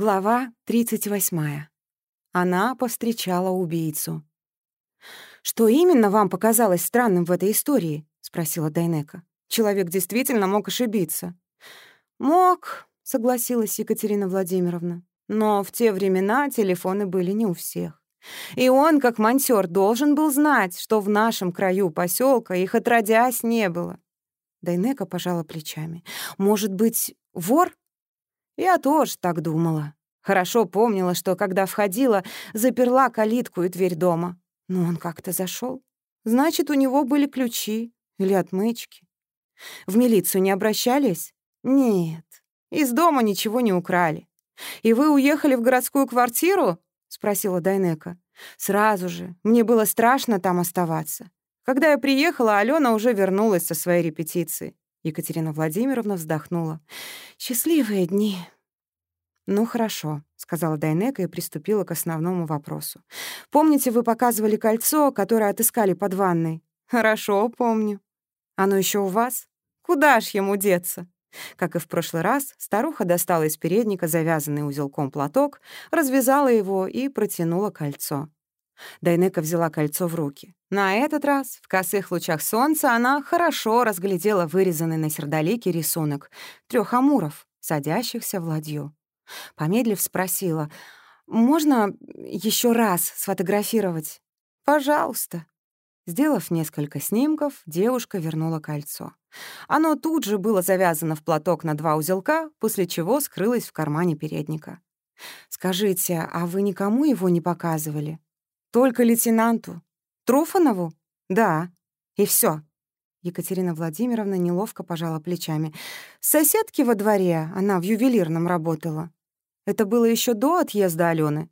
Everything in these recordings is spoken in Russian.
Глава 38. Она повстречала убийцу. «Что именно вам показалось странным в этой истории?» — спросила Дайнека. «Человек действительно мог ошибиться». «Мог», — согласилась Екатерина Владимировна. «Но в те времена телефоны были не у всех. И он, как монтёр, должен был знать, что в нашем краю поселка их отродясь не было». Дайнека пожала плечами. «Может быть, вор?» Я тоже так думала. Хорошо помнила, что, когда входила, заперла калитку и дверь дома. Но он как-то зашел. Значит, у него были ключи или отмычки. В милицию не обращались? Нет. Из дома ничего не украли. «И вы уехали в городскую квартиру?» — спросила Дайнека. «Сразу же. Мне было страшно там оставаться. Когда я приехала, Алена уже вернулась со своей репетиции. Екатерина Владимировна вздохнула. «Счастливые дни». «Ну, хорошо», — сказала Дайнека и приступила к основному вопросу. «Помните, вы показывали кольцо, которое отыскали под ванной?» «Хорошо, помню». «Оно еще у вас?» «Куда ж ему деться?» Как и в прошлый раз, старуха достала из передника завязанный узелком платок, развязала его и протянула кольцо. Дайнека взяла кольцо в руки. На этот раз, в косых лучах солнца, она хорошо разглядела вырезанный на сердолике рисунок трех амуров, садящихся в ладью. Помедлив, спросила, «Можно еще раз сфотографировать?» «Пожалуйста». Сделав несколько снимков, девушка вернула кольцо. Оно тут же было завязано в платок на два узелка, после чего скрылось в кармане передника. «Скажите, а вы никому его не показывали?» Только лейтенанту. Труфанову? Да. И все. Екатерина Владимировна неловко пожала плечами. Соседки во дворе, она в ювелирном работала. Это было еще до отъезда Алены.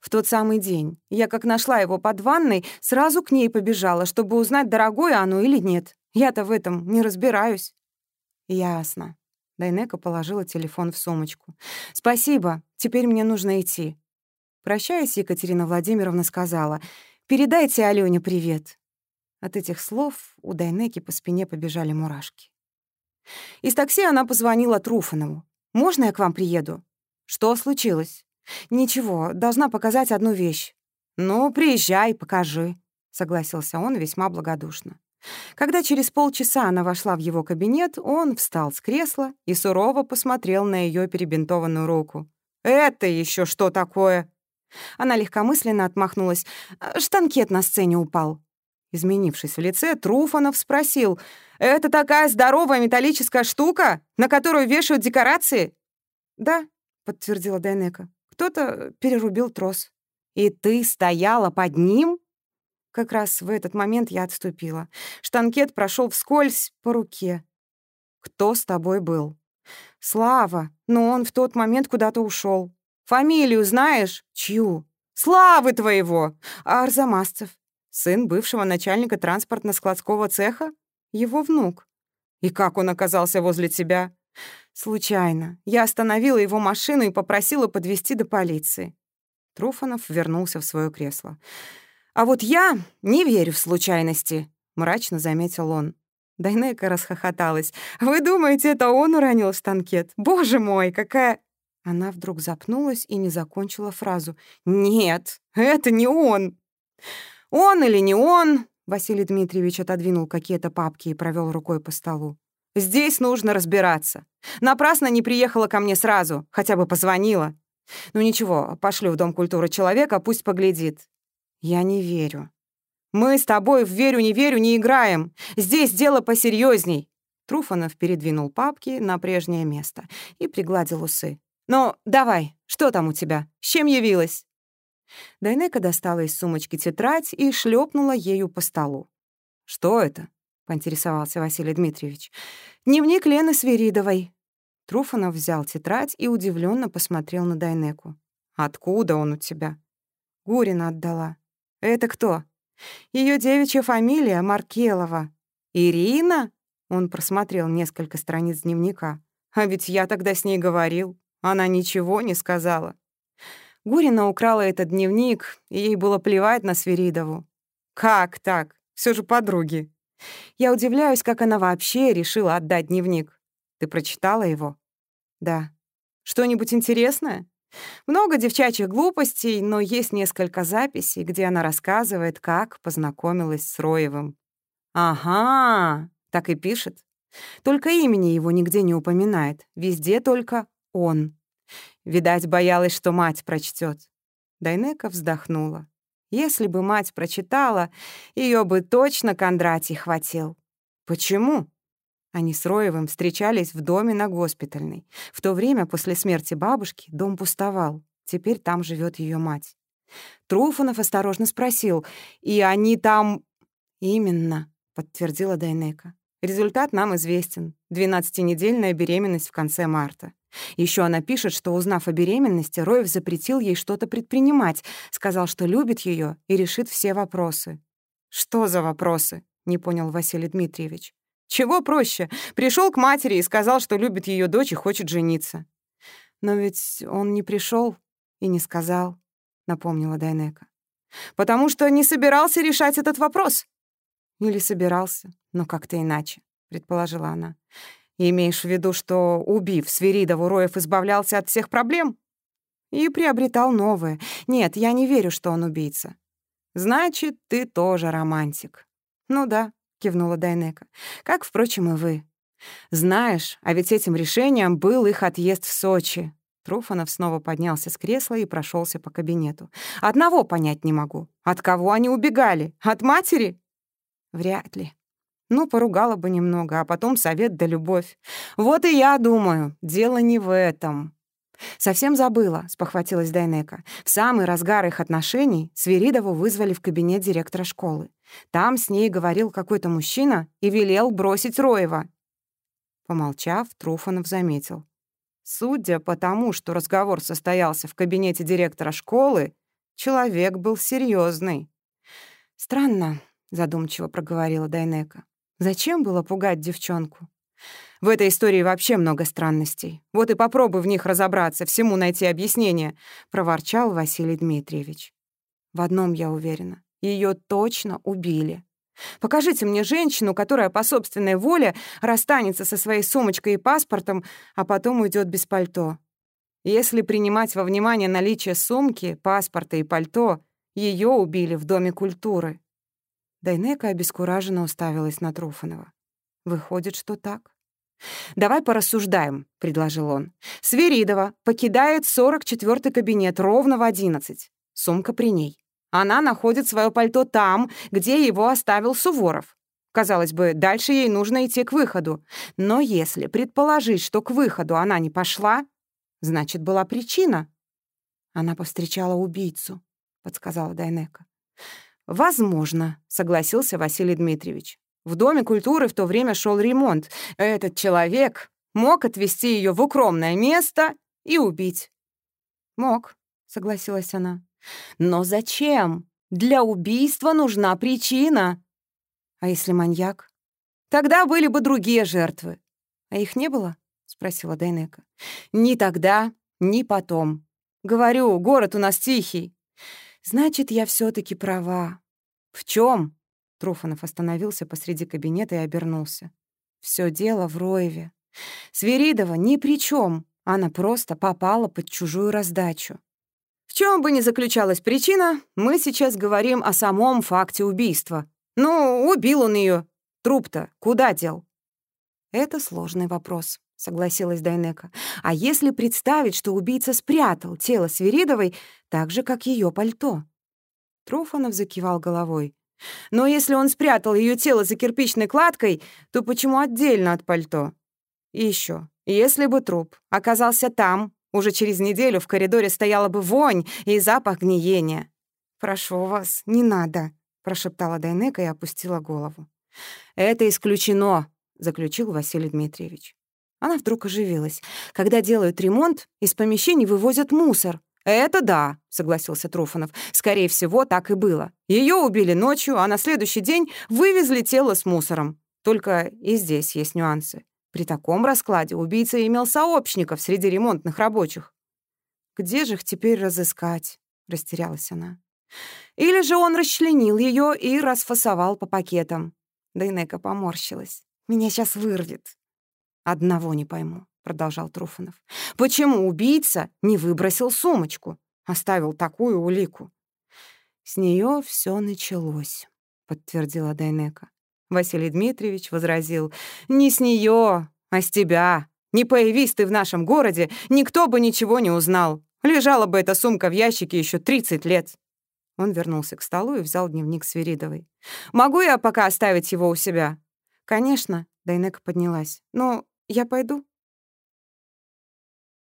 В тот самый день я, как нашла его под ванной, сразу к ней побежала, чтобы узнать, дорогое оно или нет. Я-то в этом не разбираюсь. Ясно. Дайнека положила телефон в сумочку. «Спасибо, теперь мне нужно идти. Прощаясь, Екатерина Владимировна сказала, «Передайте Алёне привет». От этих слов у Дайнеки по спине побежали мурашки. Из такси она позвонила Труфанову. «Можно я к вам приеду?» «Что случилось?» «Ничего, должна показать одну вещь». «Ну, приезжай, покажи», — согласился он весьма благодушно. Когда через полчаса она вошла в его кабинет, он встал с кресла и сурово посмотрел на ее перебинтованную руку. «Это еще что такое?» Она легкомысленно отмахнулась. «Э, «Штанкет на сцене упал». Изменившись в лице, Труфанов спросил. «Это такая здоровая металлическая штука, на которую вешают декорации?» «Да», — подтвердила Дайнека. «Кто-то перерубил трос». «И ты стояла под ним?» Как раз в этот момент я отступила. Штанкет прошел вскользь по руке. «Кто с тобой был?» «Слава, но он в тот момент куда-то ушел. Фамилию знаешь? Чью? Славы твоего! Арзамасцев. Сын бывшего начальника транспортно-складского цеха? Его внук. И как он оказался возле тебя? Случайно. Я остановила его машину и попросила подвезти до полиции. Труфанов вернулся в свое кресло. «А вот я не верю в случайности», — мрачно заметил он. Дайнека расхохоталась. «Вы думаете, это он уронил штанкет? Боже мой, какая...» Она вдруг запнулась и не закончила фразу. «Нет, это не он!» «Он или не он?» Василий Дмитриевич отодвинул какие-то папки и провел рукой по столу. «Здесь нужно разбираться. Напрасно не приехала ко мне сразу, хотя бы позвонила. Ну ничего, пошлю в Дом культуры человека, пусть поглядит». «Я не верю». «Мы с тобой в верю-не верю не играем. Здесь дело посерьезней. Труфанов передвинул папки на прежнее место и пригладил усы. «Ну, давай, что там у тебя? С чем явилась?» Дайнека достала из сумочки тетрадь и шлепнула ею по столу. «Что это?» — поинтересовался Василий Дмитриевич. «Дневник Лены Свиридовой». Труфанов взял тетрадь и удивленно посмотрел на Дайнеку. «Откуда он у тебя?» Гурина отдала. «Это кто?» Ее девичья фамилия Маркелова. «Ирина?» Он просмотрел несколько страниц дневника. «А ведь я тогда с ней говорил». Она ничего не сказала. Гурина украла этот дневник, и ей было плевать на Свиридову. Как так? Все же подруги. Я удивляюсь, как она вообще решила отдать дневник. Ты прочитала его? Да. Что-нибудь интересное? Много девчачьих глупостей, но есть несколько записей, где она рассказывает, как познакомилась с Роевым. Ага, так и пишет. Только имени его нигде не упоминает, везде только он. Видать, боялась, что мать прочтет. Дайнека вздохнула. Если бы мать прочитала, ее бы точно Кондратий хватил. Почему? Они с Роевым встречались в доме на госпитальной. В то время, после смерти бабушки, дом пустовал. Теперь там живет ее мать. Труфанов осторожно спросил, «И они там...» «Именно», — подтвердила Дайнека. «Результат нам известен. Двенадцатинедельная беременность в конце марта. Еще она пишет, что, узнав о беременности, Роев запретил ей что-то предпринимать, сказал, что любит ее и решит все вопросы. «Что за вопросы?» — не понял Василий Дмитриевич. «Чего проще? Пришел к матери и сказал, что любит ее дочь и хочет жениться». «Но ведь он не пришел и не сказал», — напомнила Дайнека. «Потому что не собирался решать этот вопрос». «Или собирался, но как-то иначе», — предположила она. Имеешь в виду, что, убив Свиридову, Роев избавлялся от всех проблем? И приобретал новые. Нет, я не верю, что он убийца. Значит, ты тоже романтик. Ну да, кивнула Дайнека. Как, впрочем, и вы. Знаешь, а ведь этим решением был их отъезд в Сочи. Труфанов снова поднялся с кресла и прошелся по кабинету. «Одного понять не могу. От кого они убегали? От матери?» «Вряд ли», ну, поругала бы немного, а потом совет да любовь. Вот и я думаю, дело не в этом. «Совсем забыла», — спохватилась Дайнека. В самый разгар их отношений Свиридову вызвали в кабинет директора школы. Там с ней говорил какой-то мужчина и велел бросить Роева. Помолчав, Труфанов заметил. Судя по тому, что разговор состоялся в кабинете директора школы, человек был серьезный. «Странно», — задумчиво проговорила Дайнека. Зачем было пугать девчонку? В этой истории вообще много странностей. Вот и попробуй в них разобраться, всему найти объяснение, проворчал Василий Дмитриевич. В одном я уверена. Ее точно убили. Покажите мне женщину, которая по собственной воле расстанется со своей сумочкой и паспортом, а потом уйдет без пальто. Если принимать во внимание наличие сумки, паспорта и пальто, ее убили в Доме культуры. Дайнека обескураженно уставилась на Труфанова. «Выходит, что так?» «Давай порассуждаем», — предложил он. «Сверидова покидает 44-й кабинет ровно в 11. Сумка при ней. Она находит свое пальто там, где его оставил Суворов. Казалось бы, дальше ей нужно идти к выходу. Но если предположить, что к выходу она не пошла, значит, была причина. Она повстречала убийцу, — подсказала Дайнека. «Возможно», — согласился Василий Дмитриевич. В Доме культуры в то время шел ремонт. Этот человек мог отвезти ее в укромное место и убить. «Мог», — согласилась она. «Но зачем? Для убийства нужна причина». «А если маньяк?» «Тогда были бы другие жертвы». «А их не было?» — спросила Дайнека. «Ни тогда, ни потом. Говорю, город у нас тихий. Значит, я все таки права. В чем? Труфанов остановился посреди кабинета и обернулся. Все дело в Роеве. Свиридова ни при чем. Она просто попала под чужую раздачу. В чем бы ни заключалась причина, мы сейчас говорим о самом факте убийства. Ну, убил он ее. Труп-то куда дел? Это сложный вопрос согласилась Дайнека. А если представить, что убийца спрятал тело Свиридовой так же, как ее пальто? Труфанов закивал головой. Но если он спрятал ее тело за кирпичной кладкой, то почему отдельно от пальто? И еще, если бы труп оказался там, уже через неделю в коридоре стояла бы вонь и запах гниения. «Прошу вас, не надо», — прошептала Дайнека и опустила голову. «Это исключено», — заключил Василий Дмитриевич. Она вдруг оживилась. «Когда делают ремонт, из помещений вывозят мусор». «Это да», — согласился Труфанов. «Скорее всего, так и было. Ее убили ночью, а на следующий день вывезли тело с мусором. Только и здесь есть нюансы. При таком раскладе убийца имел сообщников среди ремонтных рабочих». «Где же их теперь разыскать?» — растерялась она. «Или же он расчленил ее и расфасовал по пакетам». Дейнека поморщилась. «Меня сейчас вырвет». Одного не пойму. Продолжал Труфанов. Почему убийца не выбросил сумочку, оставил такую улику? С нее все началось, подтвердила Дайнека. Василий Дмитриевич возразил: "Не с нее, а с тебя. Не появись ты в нашем городе, никто бы ничего не узнал. Лежала бы эта сумка в ящике еще 30 лет. Он вернулся к столу и взял дневник Свиридовой. «Могу я пока оставить его у себя?» «Конечно», — Дайнека поднялась. «Ну, я пойду?»